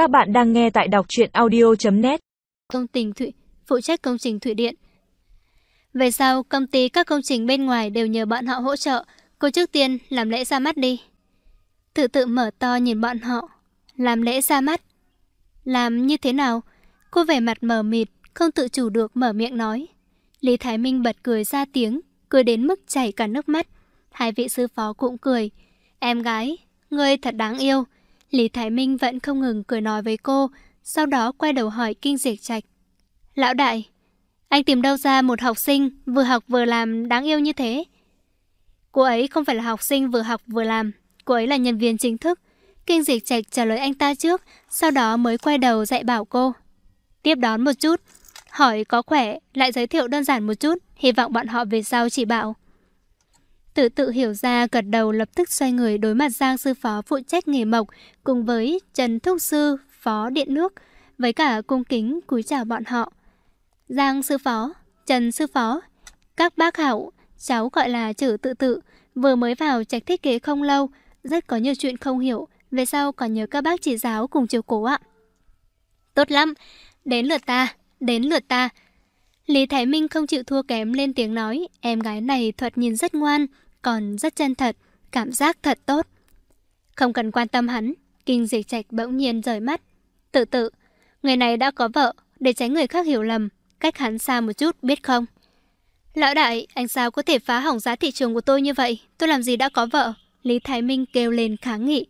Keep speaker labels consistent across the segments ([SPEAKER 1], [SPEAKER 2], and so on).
[SPEAKER 1] Các bạn đang nghe tại đọc truyện audio.net
[SPEAKER 2] Công trình thủy, phụ trách công trình thủy điện. Về sau, công ty các công trình bên ngoài đều nhờ bọn họ hỗ trợ. Cô trước tiên làm lễ ra mắt đi. Tự tự mở to nhìn bọn họ. Làm lễ ra mắt. Làm như thế nào? Cô vẻ mặt mờ mịt, không tự chủ được mở miệng nói. Lý Thái Minh bật cười ra tiếng, cười đến mức chảy cả nước mắt. Hai vị sư phó cũng cười. Em gái, ngươi thật đáng yêu. Lý Thái Minh vẫn không ngừng cười nói với cô, sau đó quay đầu hỏi Kinh Diệt Trạch. Lão đại, anh tìm đâu ra một học sinh vừa học vừa làm đáng yêu như thế? Cô ấy không phải là học sinh vừa học vừa làm, cô ấy là nhân viên chính thức. Kinh Diệt Trạch trả lời anh ta trước, sau đó mới quay đầu dạy bảo cô. Tiếp đón một chút, hỏi có khỏe, lại giới thiệu đơn giản một chút, hy vọng bọn họ về sau chỉ bảo. Tự tự hiểu ra gật đầu lập tức xoay người đối mặt Giang sư phó phụ trách nghề mộc cùng với Trần Thúc Sư phó điện nước với cả cung kính cúi chào bọn họ. Giang sư phó, Trần sư phó, các bác hảo, cháu gọi là chữ tự tự, vừa mới vào trạch thiết kế không lâu, rất có nhiều chuyện không hiểu, về sau còn nhớ các bác chỉ giáo cùng chiều cố ạ. Tốt lắm, đến lượt ta, đến lượt ta. Lý Thái Minh không chịu thua kém lên tiếng nói, em gái này thuật nhìn rất ngoan, còn rất chân thật, cảm giác thật tốt. Không cần quan tâm hắn, kinh dịch trạch bỗng nhiên rời mắt. Tự tự, người này đã có vợ, để tránh người khác hiểu lầm, cách hắn xa một chút, biết không? Lão đại, anh sao có thể phá hỏng giá thị trường của tôi như vậy? Tôi làm gì đã có vợ? Lý Thái Minh kêu lên kháng nghị.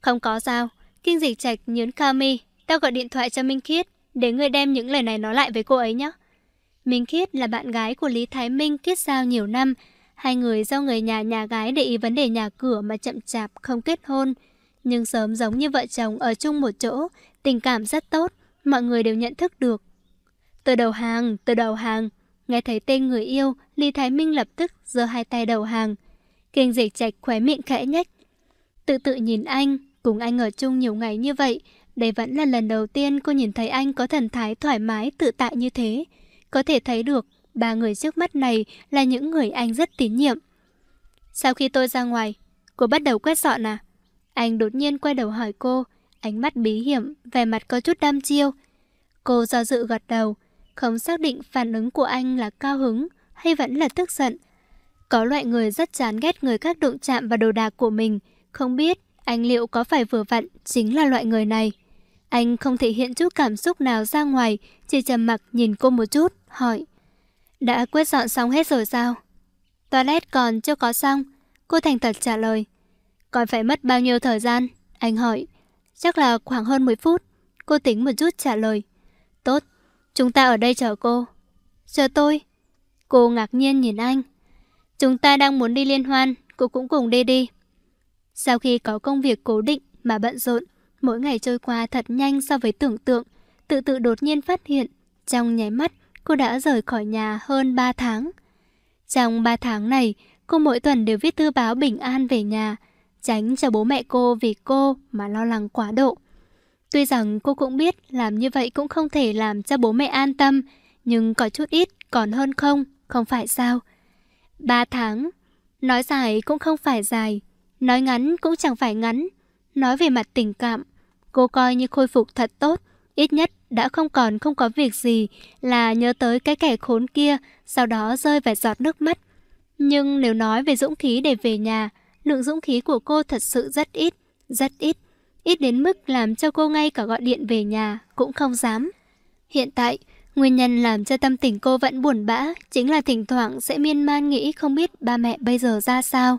[SPEAKER 2] Không có sao, kinh dịch trạch nhớn Kami, tao gọi điện thoại cho Minh Khiết, để người đem những lời này nói lại với cô ấy nhé. Minh Khiết là bạn gái của Lý Thái Minh kết giao nhiều năm, Hai người do người nhà nhà gái để ý vấn đề nhà cửa mà chậm chạp không kết hôn. Nhưng sớm giống như vợ chồng ở chung một chỗ, tình cảm rất tốt, mọi người đều nhận thức được. Từ đầu hàng, từ đầu hàng, nghe thấy tên người yêu, Lý Thái Minh lập tức giơ hai tay đầu hàng. Kinh dịch trạch khóe miệng khẽ nhách. Tự tự nhìn anh, cùng anh ở chung nhiều ngày như vậy, đây vẫn là lần đầu tiên cô nhìn thấy anh có thần thái thoải mái tự tại như thế. Có thể thấy được ba người trước mắt này là những người anh rất tín nhiệm. Sau khi tôi ra ngoài, cô bắt đầu quét dọn à? Anh đột nhiên quay đầu hỏi cô, ánh mắt bí hiểm, vẻ mặt có chút đam chiêu. Cô do dự gật đầu, không xác định phản ứng của anh là cao hứng hay vẫn là tức giận. Có loại người rất chán ghét người khác đụng chạm vào đồ đạc của mình, không biết anh liệu có phải vừa vặn chính là loại người này. Anh không thể hiện chút cảm xúc nào ra ngoài, chỉ trầm mặc nhìn cô một chút, hỏi. Đã quét dọn xong hết rồi sao? Toilet còn chưa có xong. Cô thành thật trả lời. Còn phải mất bao nhiêu thời gian? Anh hỏi. Chắc là khoảng hơn 10 phút. Cô tính một chút trả lời. Tốt, chúng ta ở đây chờ cô. Chờ tôi? Cô ngạc nhiên nhìn anh. Chúng ta đang muốn đi liên hoan, cô cũng cùng đi đi. Sau khi có công việc cố định mà bận rộn, mỗi ngày trôi qua thật nhanh so với tưởng tượng, tự tự đột nhiên phát hiện, trong nháy mắt, cô đã rời khỏi nhà hơn 3 tháng. Trong 3 tháng này, cô mỗi tuần đều viết thư báo bình an về nhà, tránh cho bố mẹ cô vì cô mà lo lắng quá độ. Tuy rằng cô cũng biết làm như vậy cũng không thể làm cho bố mẹ an tâm, nhưng có chút ít còn hơn không, không phải sao. 3 tháng, nói dài cũng không phải dài, nói ngắn cũng chẳng phải ngắn. Nói về mặt tình cảm, cô coi như khôi phục thật tốt, ít nhất đã không còn không có việc gì là nhớ tới cái kẻ khốn kia, sau đó rơi vài giọt nước mắt. Nhưng nếu nói về dũng khí để về nhà, lượng dũng khí của cô thật sự rất ít, rất ít. Ít đến mức làm cho cô ngay cả gọi điện về nhà cũng không dám. Hiện tại, nguyên nhân làm cho tâm tình cô vẫn buồn bã chính là thỉnh thoảng sẽ miên man nghĩ không biết ba mẹ bây giờ ra sao.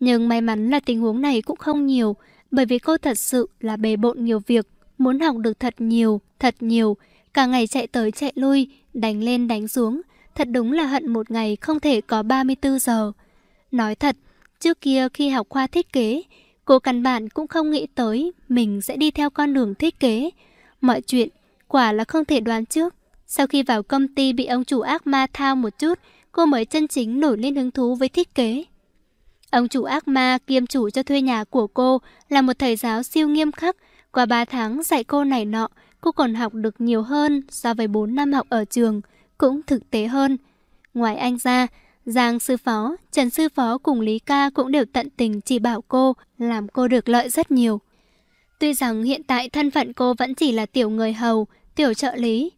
[SPEAKER 2] Nhưng may mắn là tình huống này cũng không nhiều, bởi vì cô thật sự là bề bộn nhiều việc muốn học được thật nhiều, thật nhiều, cả ngày chạy tới chạy lui, đánh lên đánh xuống, thật đúng là hận một ngày không thể có 34 giờ. Nói thật, trước kia khi học khoa thiết kế, cô căn bản cũng không nghĩ tới mình sẽ đi theo con đường thiết kế. Mọi chuyện quả là không thể đoán trước. Sau khi vào công ty bị ông chủ ác ma thao một chút, cô mới chân chính nổi lên hứng thú với thiết kế. Ông chủ ác ma kiêm chủ cho thuê nhà của cô là một thầy giáo siêu nghiêm khắc, qua 3 tháng dạy cô này nọ, cô còn học được nhiều hơn so với 4 năm học ở trường, cũng thực tế hơn. Ngoài anh ra, Giang sư phó, Trần sư phó cùng Lý ca cũng đều tận tình chỉ bảo cô, làm cô được lợi rất nhiều. Tuy rằng hiện tại thân phận cô vẫn chỉ là tiểu người hầu, tiểu trợ lý.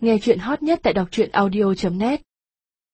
[SPEAKER 1] Nghe chuyện hot nhất tại đọc truyện audio.net